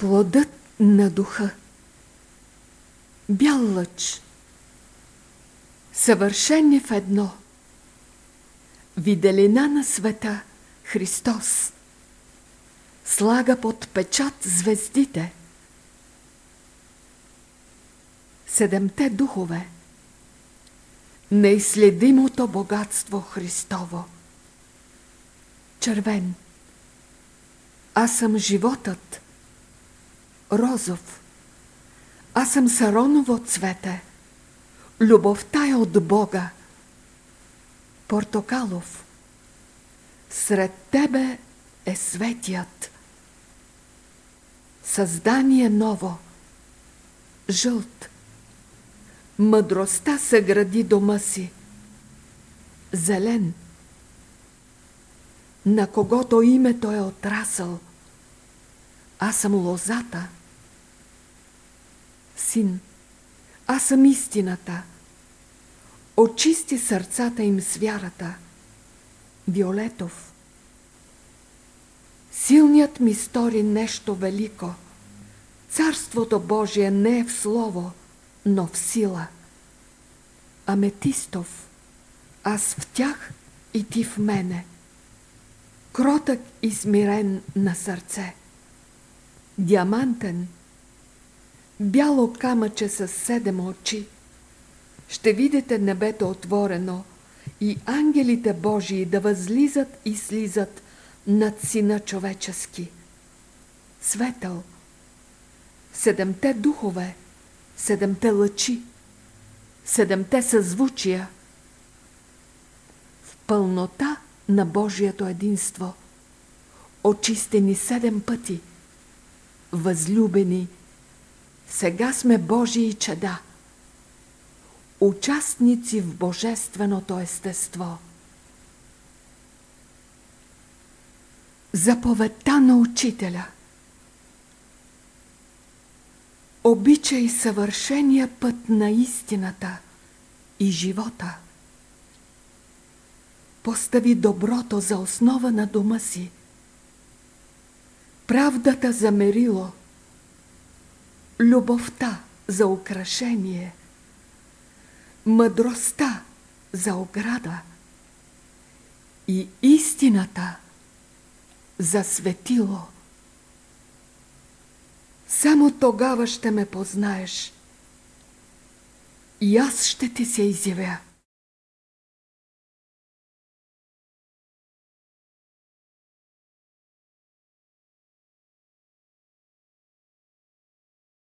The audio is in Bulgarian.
Плодът на духа. Бял лъч. Съвършен в едно. Виделина на света Христос. Слага под печат звездите. Седемте духове. Неизследимото богатство Христово. Червен. Аз съм животът розов. Аз съм сароново цвете. Любовта е от Бога. Портокалов. Сред тебе е светият. Създание ново. Жълт. Мъдростта съгради дома си. Зелен. На когото името е отрасъл. Аз съм лозата син, аз съм истината. Очисти сърцата им с вярата. Виолетов. Силният ми стори нещо велико. Царството Божие не е в слово, но в сила. Аметистов. Аз в тях и ти в мене. Кротък и смирен на сърце. Диамантен – бяло камъче с седем очи. Ще видите небето отворено и ангелите Божии да възлизат и слизат над сина човечески. Светъл, седемте духове, седемте лъчи, седемте съзвучия. В пълнота на Божието единство, очистени седем пъти, възлюбени – сега сме Божии чеда, участници в божественото естество. Заповедта на учителя Обичай съвършения път на истината и живота. Постави доброто за основа на дома си. Правдата за мерило – любовта за украшение, мъдростта за ограда и истината за светило. Само тогава ще ме познаеш и аз ще ти се изявя.